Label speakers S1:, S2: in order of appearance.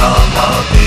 S1: Come Sickness